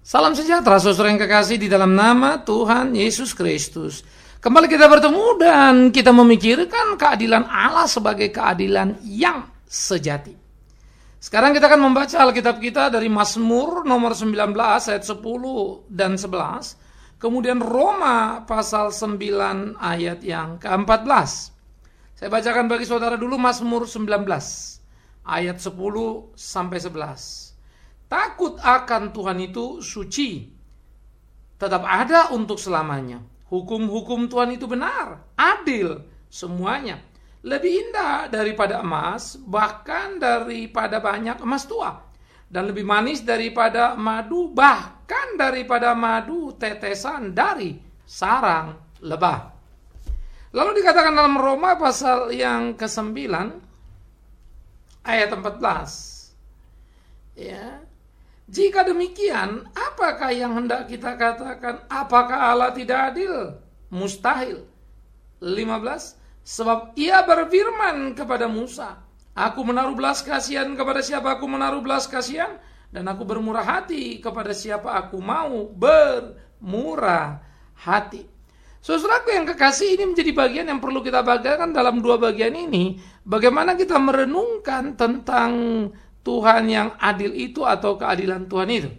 Salam sejahtera saudara yang kekasih di dalam nama Tuhan Yesus Kristus. Kembali kita bertemu dan kita memikirkan keadilan Allah sebagai keadilan yang sejati. Sekarang kita akan membaca Alkitab kita dari Mazmur nomor 19 ayat 10 dan 11. Kemudian Roma pasal 9 ayat yang ke-14. Saya bacakan bagi saudara dulu Mazmur 19 ayat 10 sampai 11. Takut akan Tuhan itu suci. Tetap ada untuk selamanya. Hukum-hukum Tuhan itu benar, adil, semuanya. Lebih indah daripada emas, bahkan daripada banyak emas tua. Dan lebih manis daripada madu, bahkan daripada madu tetesan dari sarang lebah. Lalu dikatakan dalam Roma pasal yang ke-9 ayat 14. Ya, jika demikian, apakah yang hendak kita katakan? Apakah Allah tidak adil? Mustahil. 15. Sebab ia berfirman kepada Musa, Aku menaruh belas kasihan kepada siapa aku menaruh belas kasihan, dan aku bermurah hati kepada siapa aku mau bermurah hati. Saudaraku yang kekasih ini menjadi bagian yang perlu kita bagakan dalam dua bagian ini. Bagaimana kita merenungkan tentang Tuhan yang adil itu atau keadilan Tuhan itu.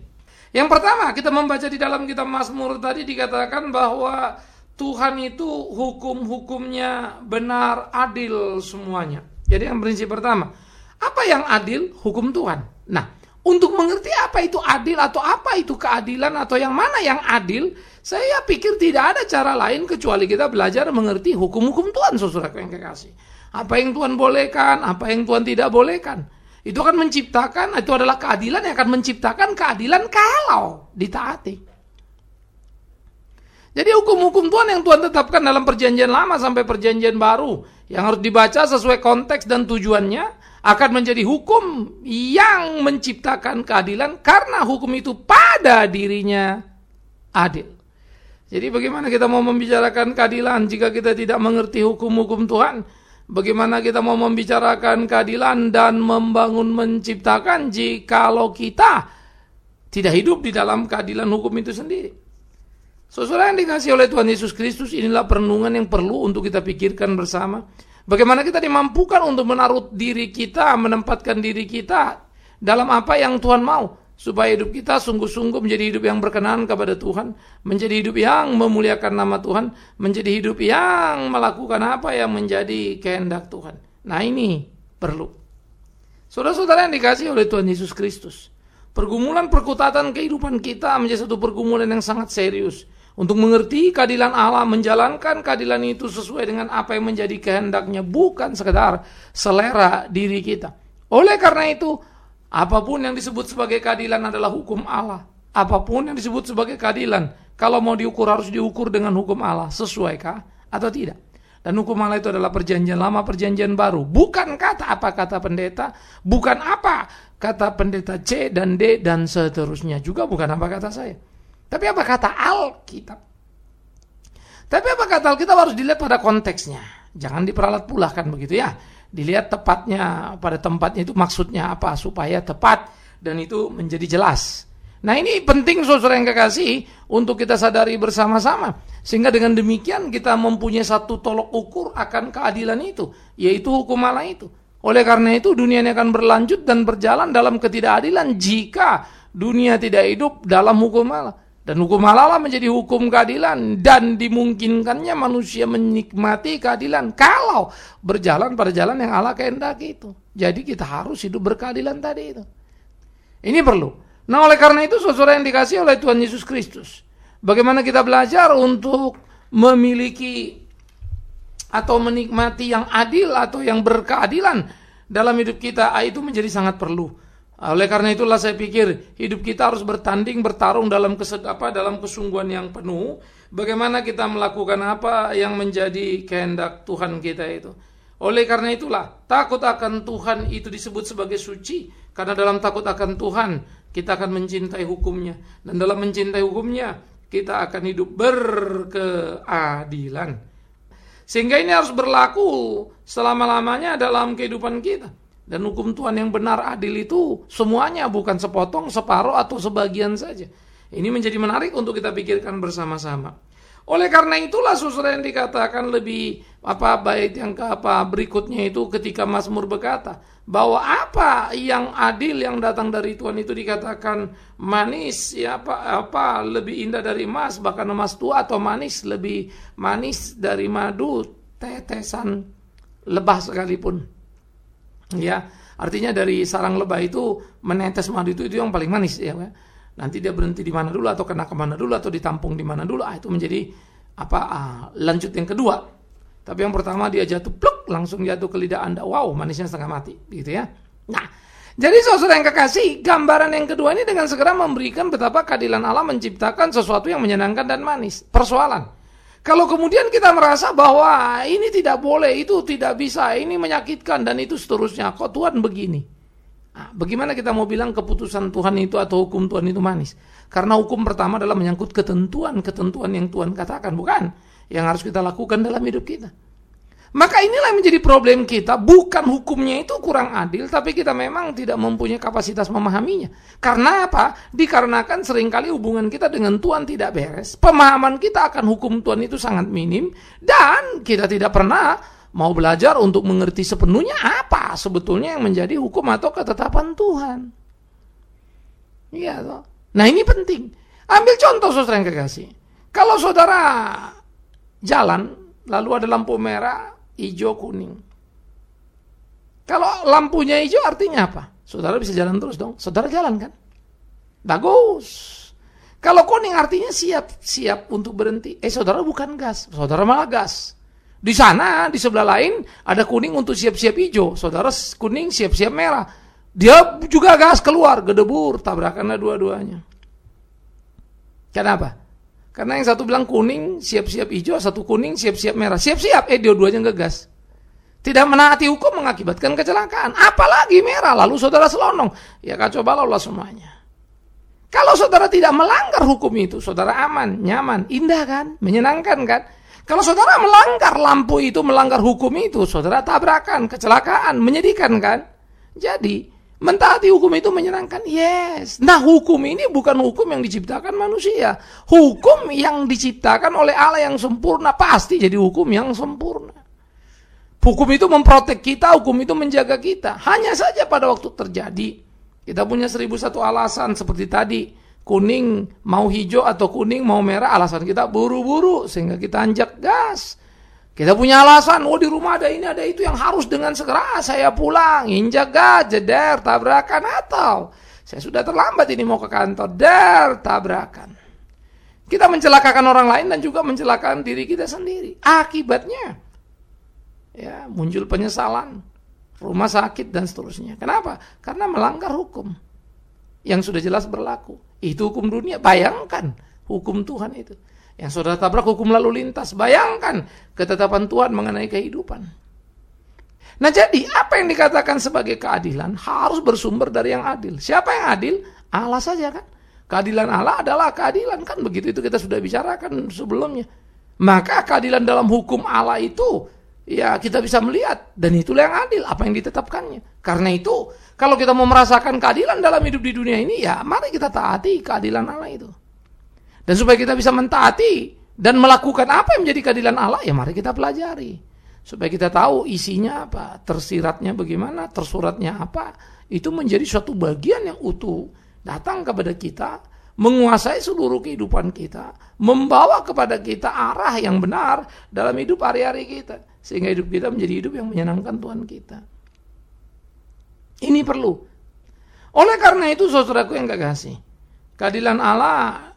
Yang pertama, kita membaca di dalam kitab Mazmur tadi dikatakan bahwa Tuhan itu hukum-hukumnya benar, adil semuanya. Jadi yang prinsip pertama, apa yang adil? Hukum Tuhan. Nah, untuk mengerti apa itu adil atau apa itu keadilan atau yang mana yang adil, saya pikir tidak ada cara lain kecuali kita belajar mengerti hukum-hukum Tuhan, saudara yang kekasih. Apa yang Tuhan bolehkan, apa yang Tuhan tidak bolehkan. Itu akan menciptakan, itu adalah keadilan yang akan menciptakan keadilan kalau ditaati. Jadi hukum-hukum Tuhan yang Tuhan tetapkan dalam perjanjian lama sampai perjanjian baru yang harus dibaca sesuai konteks dan tujuannya akan menjadi hukum yang menciptakan keadilan karena hukum itu pada dirinya adil. Jadi bagaimana kita mau membicarakan keadilan jika kita tidak mengerti hukum-hukum Tuhan? Bagaimana kita mau membicarakan keadilan dan membangun menciptakan jikalau kita tidak hidup di dalam keadilan hukum itu sendiri. Saudara yang dikasih oleh Tuhan Yesus Kristus inilah perenungan yang perlu untuk kita pikirkan bersama. Bagaimana kita dimampukan untuk menaruh diri kita, menempatkan diri kita dalam apa yang Tuhan mau supaya hidup kita sungguh-sungguh menjadi hidup yang berkenan kepada Tuhan, menjadi hidup yang memuliakan nama Tuhan, menjadi hidup yang melakukan apa yang menjadi kehendak Tuhan. Nah ini perlu. Saudara-saudara yang dikasih oleh Tuhan Yesus Kristus, pergumulan perkutatan kehidupan kita menjadi satu pergumulan yang sangat serius. Untuk mengerti keadilan Allah, menjalankan keadilan itu sesuai dengan apa yang menjadi kehendaknya, bukan sekedar selera diri kita. Oleh karena itu, Apa pun yang disebut sebagai keadilan adalah hukum Allah. Apa pun yang disebut sebagai keadilan, kalau mau diukur harus diukur dengan hukum Allah. Sesuaikah atau tidak? Dan hukum Allah itu adalah perjanjian lama, perjanjian baru. Bukan kata apa kata pendeta, bukan apa kata pendeta C dan D dan seterusnya. Juga bukan apa kata saya. Tapi apa kata Alkitab? Tapi apa kata Alkitab harus dilihat pada konteksnya. Jangan diperalat pulahkan begitu ya dilihat tepatnya pada tempatnya itu maksudnya apa supaya tepat dan itu menjadi jelas. Nah ini penting saudara yang kekasih untuk kita sadari bersama-sama sehingga dengan demikian kita mempunyai satu tolok ukur akan keadilan itu yaitu hukum Allah itu. Oleh karena itu dunia ini akan berlanjut dan berjalan dalam ketidakadilan jika dunia tidak hidup dalam hukum Allah. Dan hukum halal menjadi hukum keadilan dan dimungkinkannya manusia menikmati keadilan kalau berjalan pada jalan yang Allah kehendaki itu. Jadi kita harus hidup berkeadilan tadi itu. Ini perlu. Nah oleh karena itu saudara yang dikasih oleh Tuhan Yesus Kristus. Bagaimana kita belajar untuk memiliki atau menikmati yang adil atau yang berkeadilan dalam hidup kita itu menjadi sangat perlu. Oleh karena itulah saya pikir hidup kita harus bertanding, bertarung dalam kesed, apa, dalam kesungguhan yang penuh. Bagaimana kita melakukan apa yang menjadi kehendak Tuhan kita itu. Oleh karena itulah takut akan Tuhan itu disebut sebagai suci. Karena dalam takut akan Tuhan kita akan mencintai hukumnya. Dan dalam mencintai hukumnya kita akan hidup berkeadilan. Sehingga ini harus berlaku selama-lamanya dalam kehidupan kita. Dan hukum Tuhan yang benar adil itu semuanya bukan sepotong, separuh atau sebagian saja. Ini menjadi menarik untuk kita pikirkan bersama-sama. Oleh karena itulah saudara yang dikatakan lebih apa bait yang ke apa berikutnya itu ketika Mazmur berkata bahwa apa yang adil yang datang dari Tuhan itu dikatakan manis ya apa apa lebih indah dari emas bahkan emas tua atau manis lebih manis dari madu tetesan lebah sekalipun. Ya, artinya dari sarang lebah itu menetes madu itu itu yang paling manis ya. Nanti dia berhenti di mana dulu atau kena ke mana dulu atau ditampung di mana dulu. Ah, itu menjadi apa ah, lanjut yang kedua. Tapi yang pertama dia jatuh pluk langsung jatuh ke lidah Anda. Wow, manisnya setengah mati, gitu ya. Nah, jadi saudara yang kekasih, gambaran yang kedua ini dengan segera memberikan betapa keadilan Allah menciptakan sesuatu yang menyenangkan dan manis. Persoalan. Kalau kemudian kita merasa bahwa ini tidak boleh, itu tidak bisa, ini menyakitkan dan itu seterusnya. Kok Tuhan begini? Nah, bagaimana kita mau bilang keputusan Tuhan itu atau hukum Tuhan itu manis? Karena hukum pertama adalah menyangkut ketentuan-ketentuan yang Tuhan katakan, bukan yang harus kita lakukan dalam hidup kita. Maka inilah yang menjadi problem kita, bukan hukumnya itu kurang adil, tapi kita memang tidak mempunyai kapasitas memahaminya. Karena apa? Dikarenakan sering kali hubungan kita dengan Tuhan tidak beres, pemahaman kita akan hukum Tuhan itu sangat minim, dan kita tidak pernah mau belajar untuk mengerti sepenuhnya apa sebetulnya yang menjadi hukum atau ketetapan Tuhan. Iya toh. Nah ini penting. Ambil contoh saudara yang kekasih. Kalau saudara jalan, lalu ada lampu merah, hijau, kuning. Kalau lampunya hijau artinya apa? Saudara bisa jalan terus dong. Saudara jalan kan? Bagus. Kalau kuning artinya siap, siap untuk berhenti. Eh saudara bukan gas, saudara malah gas. Di sana, di sebelah lain, ada kuning untuk siap-siap hijau. Saudara kuning siap-siap merah. Dia juga gas keluar, gedebur, tabrakanlah dua-duanya. Kenapa? Karena yang satu bilang kuning, siap-siap hijau, satu kuning, siap-siap merah. Siap-siap, eh dua-duanya ngegas. Tidak menaati hukum mengakibatkan kecelakaan. Apalagi merah, lalu saudara selonong. Ya kacau balau lah semuanya. Kalau saudara tidak melanggar hukum itu, saudara aman, nyaman, indah kan? Menyenangkan kan? Kalau saudara melanggar lampu itu, melanggar hukum itu, saudara tabrakan, kecelakaan, menyedihkan kan? Jadi, mentaati hukum itu menyenangkan? Yes. Nah, hukum ini bukan hukum yang diciptakan manusia. Hukum yang diciptakan oleh Allah yang sempurna pasti jadi hukum yang sempurna. Hukum itu memprotek kita, hukum itu menjaga kita. Hanya saja pada waktu terjadi, kita punya seribu satu alasan seperti tadi kuning mau hijau atau kuning mau merah alasan kita buru-buru sehingga kita anjak gas kita punya alasan oh di rumah ada ini ada itu yang harus dengan segera saya pulang. Injak gas jeder tabrakan atau? Saya sudah terlambat ini mau ke kantor der tabrakan. Kita mencelakakan orang lain dan juga mencelakakan diri kita sendiri. Akibatnya ya muncul penyesalan rumah sakit dan seterusnya. Kenapa? Karena melanggar hukum yang sudah jelas berlaku. Itu hukum dunia. Bayangkan hukum Tuhan itu. Yang saudara tabrak hukum lalu lintas. Bayangkan ketetapan Tuhan mengenai kehidupan. Nah jadi apa yang dikatakan sebagai keadilan harus bersumber dari yang adil. Siapa yang adil? Allah saja kan. Keadilan Allah adalah keadilan kan begitu itu kita sudah bicarakan sebelumnya. Maka keadilan dalam hukum Allah itu ya kita bisa melihat dan itulah yang adil apa yang ditetapkannya. Karena itu kalau kita mau merasakan keadilan dalam hidup di dunia ini, ya mari kita taati keadilan Allah itu. Dan supaya kita bisa mentaati dan melakukan apa yang menjadi keadilan Allah, ya mari kita pelajari. Supaya kita tahu isinya apa, tersiratnya bagaimana, tersuratnya apa. Itu menjadi suatu bagian yang utuh. Datang kepada kita, menguasai seluruh kehidupan kita. Membawa kepada kita arah yang benar dalam hidup hari-hari kita. Sehingga hidup kita menjadi hidup yang menyenangkan Tuhan kita. Ini perlu. Oleh karena itu saudaraku yang gak kasih. Keadilan Allah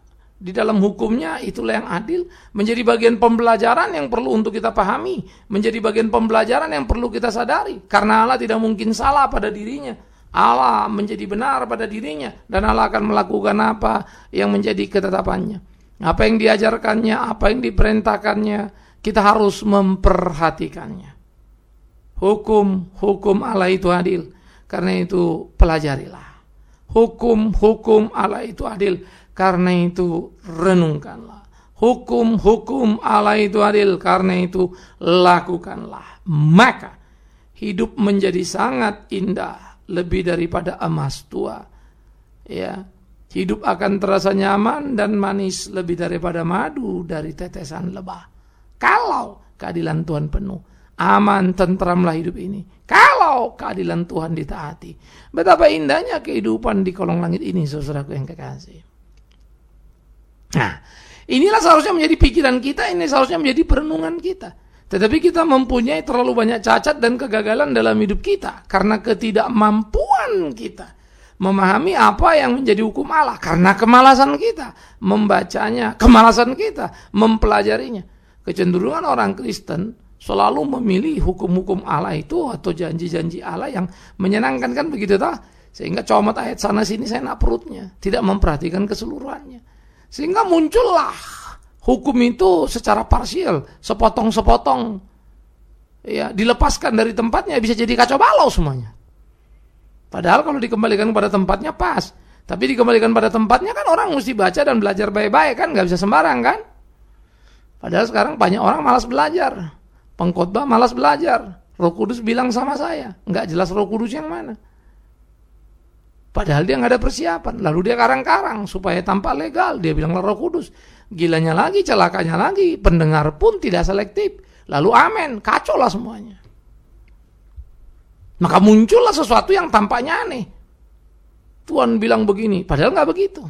di dalam hukumnya itulah yang adil. Menjadi bagian pembelajaran yang perlu untuk kita pahami. Menjadi bagian pembelajaran yang perlu kita sadari. Karena Allah tidak mungkin salah pada dirinya. Allah menjadi benar pada dirinya. Dan Allah akan melakukan apa yang menjadi ketetapannya. Apa yang diajarkannya, apa yang diperintahkannya. Kita harus memperhatikannya. Hukum-hukum Allah itu adil karena itu pelajarilah. Hukum-hukum Allah itu adil. Karena itu renungkanlah. Hukum-hukum Allah itu adil. Karena itu lakukanlah. Maka hidup menjadi sangat indah. Lebih daripada emas tua. Ya, Hidup akan terasa nyaman dan manis lebih daripada madu dari tetesan lebah. Kalau keadilan Tuhan penuh, aman tentramlah hidup ini. Kalau keadilan Tuhan ditaati. Betapa indahnya kehidupan di kolong langit ini, saudaraku yang kekasih. Inilah seharusnya menjadi pikiran kita, ini seharusnya menjadi perenungan kita. Tetapi kita mempunyai terlalu banyak cacat dan kegagalan dalam hidup kita karena ketidakmampuan kita memahami apa yang menjadi hukum Allah karena kemalasan kita membacanya, kemalasan kita mempelajarinya. Kecenderungan orang Kristen selalu memilih hukum-hukum Allah itu atau janji-janji Allah yang menyenangkan kan begitu tak? Sehingga comot ayat sana sini saya nak perutnya, tidak memperhatikan keseluruhannya. Sehingga muncullah hukum itu secara parsial, sepotong-sepotong. Ya, dilepaskan dari tempatnya bisa jadi kacau balau semuanya. Padahal kalau dikembalikan pada tempatnya pas. Tapi dikembalikan pada tempatnya kan orang mesti baca dan belajar baik-baik kan, nggak bisa sembarang kan. Padahal sekarang banyak orang malas belajar. Pengkhotbah malas belajar. Roh Kudus bilang sama saya, nggak jelas Roh Kudus yang mana. Padahal dia nggak ada persiapan. Lalu dia karang-karang supaya tampak legal. Dia bilang Roh Kudus. Gilanya lagi, celakanya lagi. Pendengar pun tidak selektif. Lalu amin, kacau lah semuanya. Maka muncullah sesuatu yang tampaknya aneh. Tuhan bilang begini, padahal nggak begitu.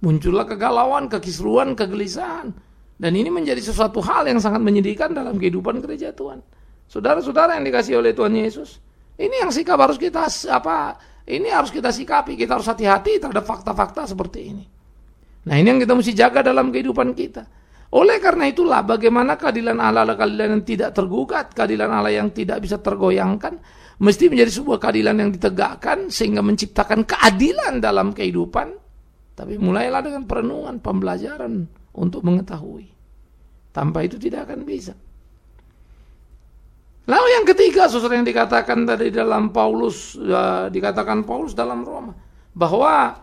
Muncullah kegalauan, kekisruan, kegelisahan. Dan ini menjadi sesuatu hal yang sangat menyedihkan dalam kehidupan gereja Tuhan. Saudara-saudara yang dikasih oleh Tuhan Yesus. Ini yang sikap harus kita apa? Ini harus kita sikapi, kita harus hati-hati terhadap fakta-fakta seperti ini. Nah, ini yang kita mesti jaga dalam kehidupan kita. Oleh karena itulah bagaimana keadilan Allah keadilan yang tidak tergugat, keadilan Allah yang tidak bisa tergoyangkan, mesti menjadi sebuah keadilan yang ditegakkan sehingga menciptakan keadilan dalam kehidupan. Tapi mulailah dengan perenungan, pembelajaran untuk mengetahui. Tanpa itu tidak akan bisa. Lalu yang ketiga, saudara yang dikatakan tadi dalam Paulus, ya, dikatakan Paulus dalam Roma, bahwa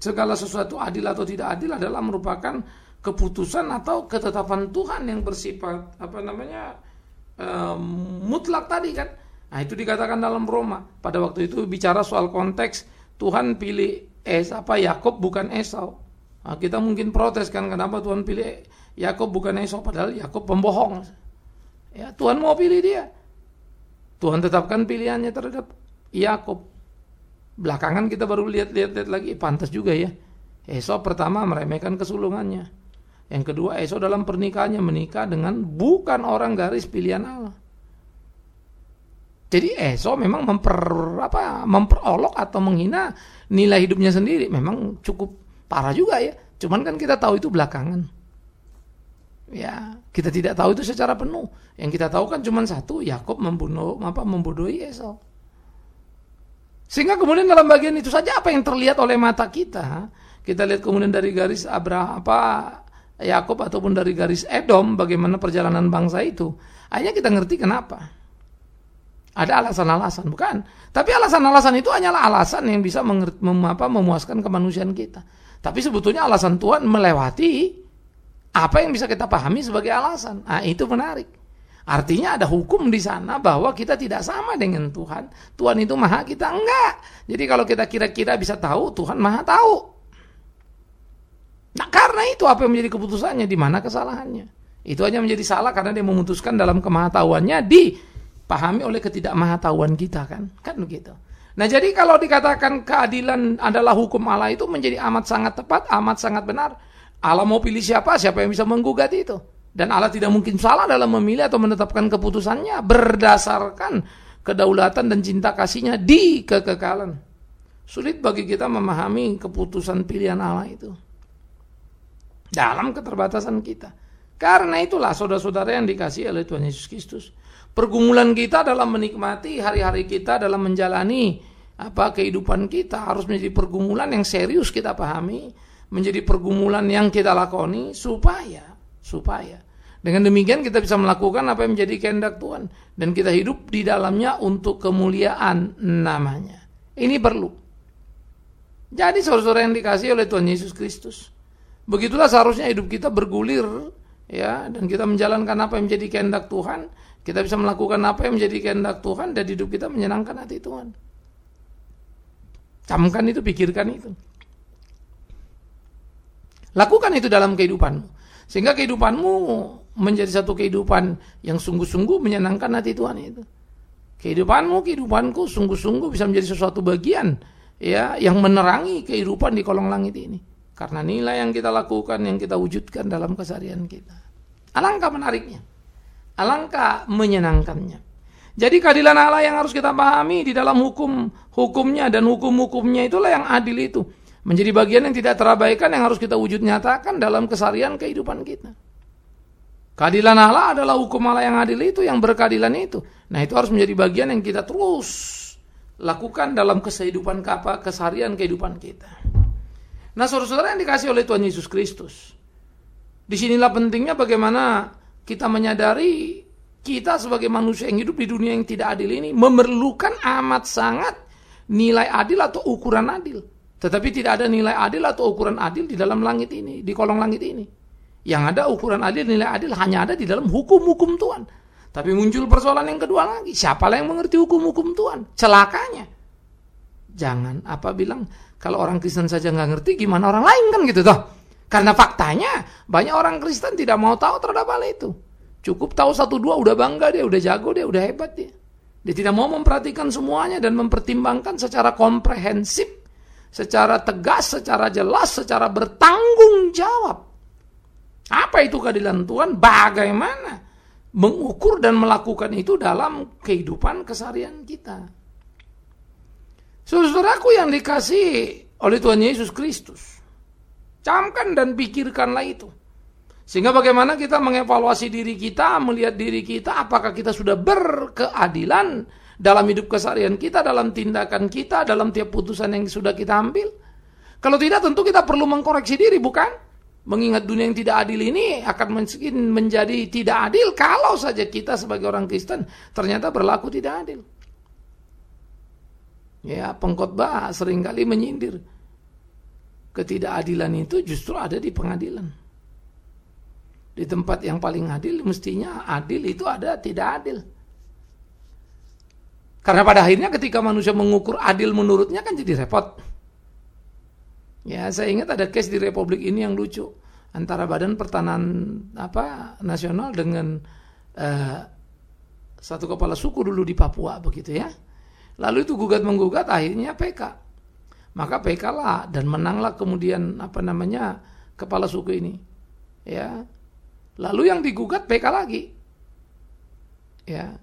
segala sesuatu adil atau tidak adil adalah merupakan keputusan atau ketetapan Tuhan yang bersifat apa namanya um, mutlak tadi kan. Nah itu dikatakan dalam Roma. Pada waktu itu bicara soal konteks Tuhan pilih Es apa Yakob bukan Esau. Nah, kita mungkin protes kan kenapa Tuhan pilih Yakob bukan Esau padahal Yakob pembohong. Ya Tuhan mau pilih dia. Tuhan tetapkan pilihannya terhadap Yakob. Belakangan kita baru lihat-lihat lagi pantas juga ya. Esau pertama meremehkan kesulungannya. Yang kedua, Esau dalam pernikahannya menikah dengan bukan orang garis pilihan Allah. Jadi Esau memang memper, apa, memperolok atau menghina nilai hidupnya sendiri. Memang cukup parah juga ya. Cuman kan kita tahu itu belakangan. Ya, kita tidak tahu itu secara penuh. Yang kita tahu kan cuma satu, Yakob membunuh apa membodohi Esau. Sehingga kemudian dalam bagian itu saja apa yang terlihat oleh mata kita, kita lihat kemudian dari garis Abraham apa Yakub ataupun dari garis Edom bagaimana perjalanan bangsa itu. Hanya kita ngerti kenapa. Ada alasan-alasan, bukan? Tapi alasan-alasan itu hanyalah alasan yang bisa mem, apa, memuaskan kemanusiaan kita. Tapi sebetulnya alasan Tuhan melewati apa yang bisa kita pahami sebagai alasan. Nah, itu menarik. Artinya ada hukum di sana bahwa kita tidak sama dengan Tuhan. Tuhan itu maha, kita enggak. Jadi kalau kita kira-kira bisa tahu, Tuhan maha tahu. Nah karena itu apa yang menjadi keputusannya, di mana kesalahannya. Itu hanya menjadi salah karena dia memutuskan dalam kemahatauannya dipahami oleh ketidakmahatauan kita kan. Kan begitu. Nah jadi kalau dikatakan keadilan adalah hukum Allah itu menjadi amat sangat tepat, amat sangat benar. Allah mau pilih siapa, siapa yang bisa menggugat itu. Dan Allah tidak mungkin salah dalam memilih atau menetapkan keputusannya berdasarkan kedaulatan dan cinta kasihnya di kekekalan. Sulit bagi kita memahami keputusan pilihan Allah itu dalam keterbatasan kita. Karena itulah saudara-saudara yang dikasih oleh Tuhan Yesus Kristus. Pergumulan kita dalam menikmati hari-hari kita dalam menjalani apa kehidupan kita harus menjadi pergumulan yang serius kita pahami, menjadi pergumulan yang kita lakoni supaya supaya dengan demikian kita bisa melakukan apa yang menjadi kehendak Tuhan dan kita hidup di dalamnya untuk kemuliaan namanya. Ini perlu. Jadi saudara-saudara yang dikasih oleh Tuhan Yesus Kristus, Begitulah seharusnya hidup kita bergulir ya dan kita menjalankan apa yang menjadi kehendak Tuhan, kita bisa melakukan apa yang menjadi kehendak Tuhan dan hidup kita menyenangkan hati Tuhan. Camkan itu, pikirkan itu. Lakukan itu dalam kehidupanmu. Sehingga kehidupanmu menjadi satu kehidupan yang sungguh-sungguh menyenangkan hati Tuhan itu. Kehidupanmu, kehidupanku sungguh-sungguh bisa menjadi sesuatu bagian ya yang menerangi kehidupan di kolong langit ini. Karena nilai yang kita lakukan, yang kita wujudkan dalam keseharian kita. Alangkah menariknya. Alangkah menyenangkannya. Jadi keadilan Allah yang harus kita pahami di dalam hukum hukumnya dan hukum-hukumnya itulah yang adil itu menjadi bagian yang tidak terabaikan yang harus kita wujud nyatakan dalam kesarian kehidupan kita. Keadilan Allah adalah hukum Allah yang adil itu, yang berkeadilan itu. Nah itu harus menjadi bagian yang kita terus lakukan dalam kehidupan apa, keseharian kehidupan kita. Nah saudara-saudara yang dikasih oleh Tuhan Yesus Kristus. Di sinilah pentingnya bagaimana kita menyadari kita sebagai manusia yang hidup di dunia yang tidak adil ini memerlukan amat sangat nilai adil atau ukuran adil. Tetapi tidak ada nilai adil atau ukuran adil di dalam langit ini, di kolong langit ini. Yang ada ukuran adil, nilai adil hanya ada di dalam hukum-hukum Tuhan. Tapi muncul persoalan yang kedua lagi. Siapa yang mengerti hukum-hukum Tuhan? Celakanya. Jangan apa bilang, kalau orang Kristen saja nggak ngerti, gimana orang lain kan gitu toh. Karena faktanya, banyak orang Kristen tidak mau tahu terhadap hal itu. Cukup tahu satu dua, udah bangga dia, udah jago dia, udah hebat dia. Dia tidak mau memperhatikan semuanya dan mempertimbangkan secara komprehensif secara tegas, secara jelas, secara bertanggung jawab. Apa itu keadilan Tuhan? Bagaimana mengukur dan melakukan itu dalam kehidupan keseharian kita. Saudaraku yang dikasih oleh Tuhan Yesus Kristus. Camkan dan pikirkanlah itu. Sehingga bagaimana kita mengevaluasi diri kita, melihat diri kita, apakah kita sudah berkeadilan, dalam hidup keseharian kita, dalam tindakan kita, dalam tiap putusan yang sudah kita ambil. Kalau tidak tentu kita perlu mengkoreksi diri, bukan? Mengingat dunia yang tidak adil ini akan menjadi tidak adil kalau saja kita sebagai orang Kristen ternyata berlaku tidak adil. Ya, pengkhotbah sering kali menyindir. Ketidakadilan itu justru ada di pengadilan. Di tempat yang paling adil mestinya adil itu ada tidak adil. Karena pada akhirnya ketika manusia mengukur adil menurutnya kan jadi repot. Ya, saya ingat ada case di Republik ini yang lucu antara Badan Pertanahan apa Nasional dengan uh, satu kepala suku dulu di Papua begitu ya. Lalu itu gugat menggugat akhirnya PK. Maka PK lah dan menanglah kemudian apa namanya kepala suku ini. Ya. Lalu yang digugat PK lagi. Ya.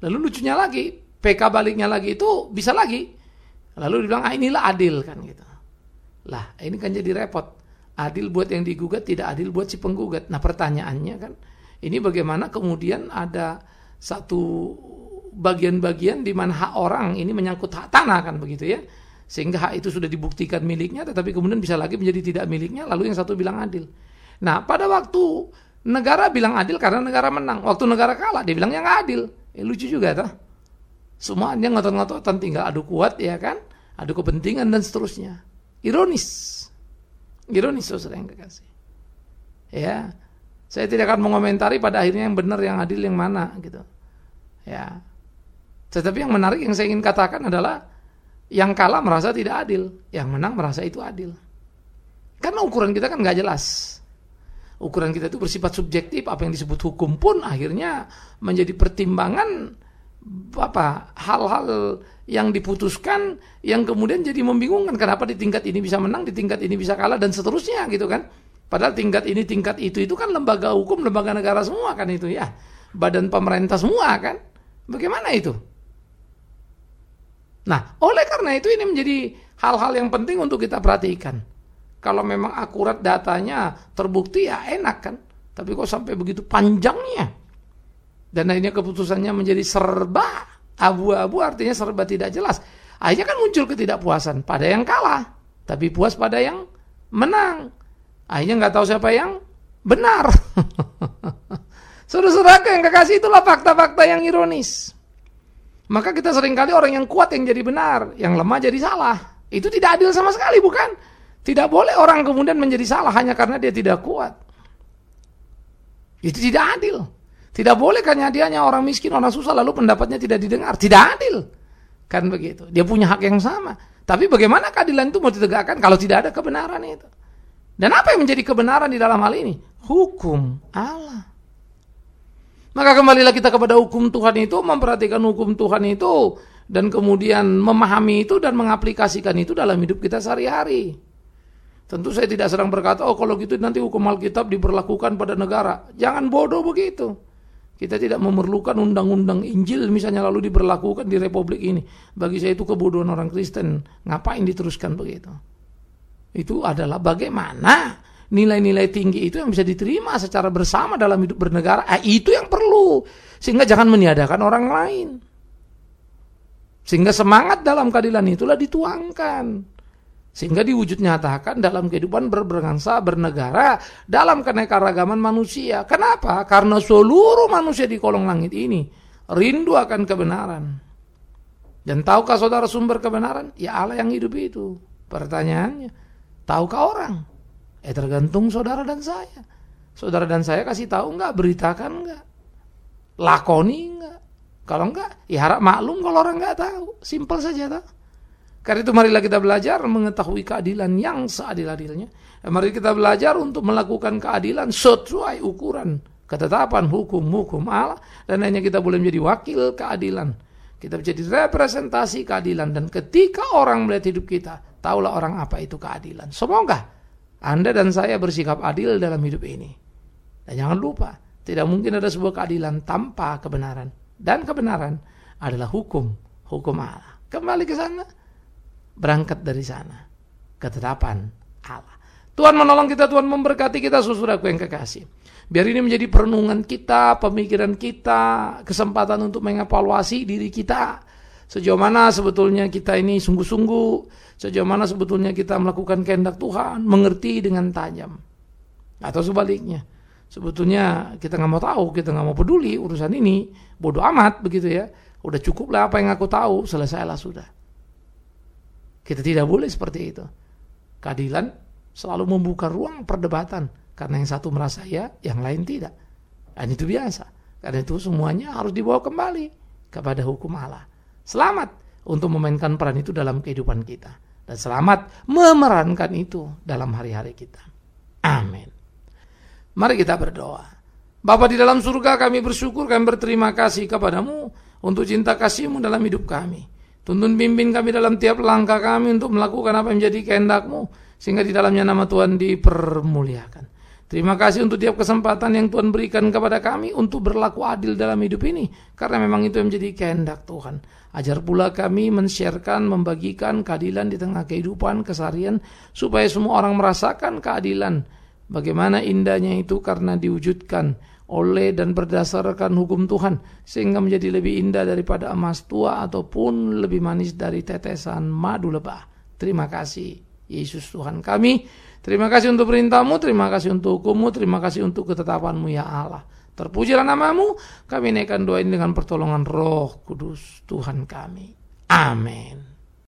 Lalu lucunya lagi, PK baliknya lagi itu bisa lagi. Lalu dibilang, ah inilah adil kan gitu. Lah ini kan jadi repot. Adil buat yang digugat, tidak adil buat si penggugat. Nah pertanyaannya kan, ini bagaimana kemudian ada satu bagian-bagian di mana hak orang ini menyangkut hak tanah kan begitu ya. Sehingga hak itu sudah dibuktikan miliknya, tetapi kemudian bisa lagi menjadi tidak miliknya, lalu yang satu bilang adil. Nah pada waktu negara bilang adil karena negara menang. Waktu negara kalah, dia bilang yang adil. Eh, lucu juga tuh. Semuanya ngotot-ngototan tinggal adu kuat ya kan, adu kepentingan dan seterusnya. Ironis. Ironis saudara yang kekasih. Ya. Saya tidak akan mengomentari pada akhirnya yang benar, yang adil, yang mana gitu. Ya. Tetapi yang menarik yang saya ingin katakan adalah yang kalah merasa tidak adil, yang menang merasa itu adil. Karena ukuran kita kan nggak jelas. Ukuran kita itu bersifat subjektif, apa yang disebut hukum pun akhirnya menjadi pertimbangan apa hal-hal yang diputuskan yang kemudian jadi membingungkan kenapa di tingkat ini bisa menang, di tingkat ini bisa kalah dan seterusnya gitu kan. Padahal tingkat ini, tingkat itu itu kan lembaga hukum, lembaga negara semua kan itu ya. Badan pemerintah semua kan. Bagaimana itu? Nah, oleh karena itu ini menjadi hal-hal yang penting untuk kita perhatikan. Kalau memang akurat datanya terbukti ya enak kan. Tapi kok sampai begitu panjangnya? Dan akhirnya keputusannya menjadi serba abu-abu artinya serba tidak jelas. Akhirnya kan muncul ketidakpuasan pada yang kalah, tapi puas pada yang menang. Akhirnya nggak tahu siapa yang benar. Saudara-saudara yang kekasih itulah fakta-fakta yang ironis. Maka kita sering kali orang yang kuat yang jadi benar, yang lemah jadi salah. Itu tidak adil sama sekali, bukan? Tidak boleh orang kemudian menjadi salah hanya karena dia tidak kuat. Itu tidak adil. Tidak boleh kan hanya orang miskin, orang susah lalu pendapatnya tidak didengar. Tidak adil. Kan begitu. Dia punya hak yang sama. Tapi bagaimana keadilan itu mau ditegakkan kalau tidak ada kebenaran itu? Dan apa yang menjadi kebenaran di dalam hal ini? Hukum Allah. Maka kembalilah kita kepada hukum Tuhan itu, memperhatikan hukum Tuhan itu, dan kemudian memahami itu dan mengaplikasikan itu dalam hidup kita sehari-hari. Tentu saya tidak sedang berkata, oh kalau gitu nanti hukum Alkitab diberlakukan pada negara. Jangan bodoh begitu. Kita tidak memerlukan undang-undang Injil misalnya lalu diberlakukan di republik ini. Bagi saya itu kebodohan orang Kristen. Ngapain diteruskan begitu? Itu adalah bagaimana nilai-nilai tinggi itu yang bisa diterima secara bersama dalam hidup bernegara. Eh, itu yang perlu. Sehingga jangan meniadakan orang lain. Sehingga semangat dalam keadilan itulah dituangkan sehingga diwujud nyatakan dalam kehidupan berbangsa, bernegara, dalam keanekaragaman manusia. Kenapa? Karena seluruh manusia di kolong langit ini rindu akan kebenaran. Dan tahukah saudara sumber kebenaran? Ya Allah yang hidup itu. Pertanyaannya, tahukah orang? Eh tergantung saudara dan saya. Saudara dan saya kasih tahu enggak, beritakan enggak, lakoni enggak. Kalau enggak, ya harap maklum kalau orang enggak tahu. Simpel saja tahu. Karena itu marilah kita belajar mengetahui keadilan yang seadil-adilnya. Mari kita belajar untuk melakukan keadilan sesuai ukuran ketetapan hukum-hukum Allah dan hanya kita boleh menjadi wakil keadilan. Kita menjadi representasi keadilan dan ketika orang melihat hidup kita, tahulah orang apa itu keadilan. Semoga Anda dan saya bersikap adil dalam hidup ini. Dan jangan lupa, tidak mungkin ada sebuah keadilan tanpa kebenaran. Dan kebenaran adalah hukum, hukum Allah. Kembali ke sana berangkat dari sana. Ketetapan Allah. Tuhan menolong kita, Tuhan memberkati kita, saudaraku yang kekasih. Biar ini menjadi perenungan kita, pemikiran kita, kesempatan untuk mengevaluasi diri kita. Sejauh mana sebetulnya kita ini sungguh-sungguh, sejauh mana sebetulnya kita melakukan kehendak Tuhan, mengerti dengan tajam. Atau sebaliknya, sebetulnya kita nggak mau tahu, kita nggak mau peduli urusan ini, bodoh amat begitu ya. Udah cukup lah apa yang aku tahu, selesailah sudah. Kita tidak boleh seperti itu. Keadilan selalu membuka ruang perdebatan karena yang satu merasa ya, yang lain tidak. Dan itu biasa. Karena itu semuanya harus dibawa kembali kepada hukum Allah. Selamat untuk memainkan peran itu dalam kehidupan kita dan selamat memerankan itu dalam hari-hari kita. Amin. Mari kita berdoa. Bapa di dalam surga kami bersyukur, kami berterima kasih kepadamu untuk cinta kasihmu dalam hidup kami. Tuntun pimpin kami dalam tiap langkah kami untuk melakukan apa yang menjadi kehendakmu. Sehingga di dalamnya nama Tuhan dipermuliakan. Terima kasih untuk tiap kesempatan yang Tuhan berikan kepada kami untuk berlaku adil dalam hidup ini. Karena memang itu yang menjadi kehendak Tuhan. Ajar pula kami men-sharekan, membagikan keadilan di tengah kehidupan, kesarian. Supaya semua orang merasakan keadilan. Bagaimana indahnya itu karena diwujudkan oleh dan berdasarkan hukum Tuhan sehingga menjadi lebih indah daripada emas tua ataupun lebih manis dari tetesan madu lebah. Terima kasih Yesus Tuhan kami. Terima kasih untuk perintahmu, terima kasih untuk hukummu, terima kasih untuk ketetapanmu ya Allah. Terpujilah namamu, kami naikkan doa ini dengan pertolongan roh kudus Tuhan kami. Amin.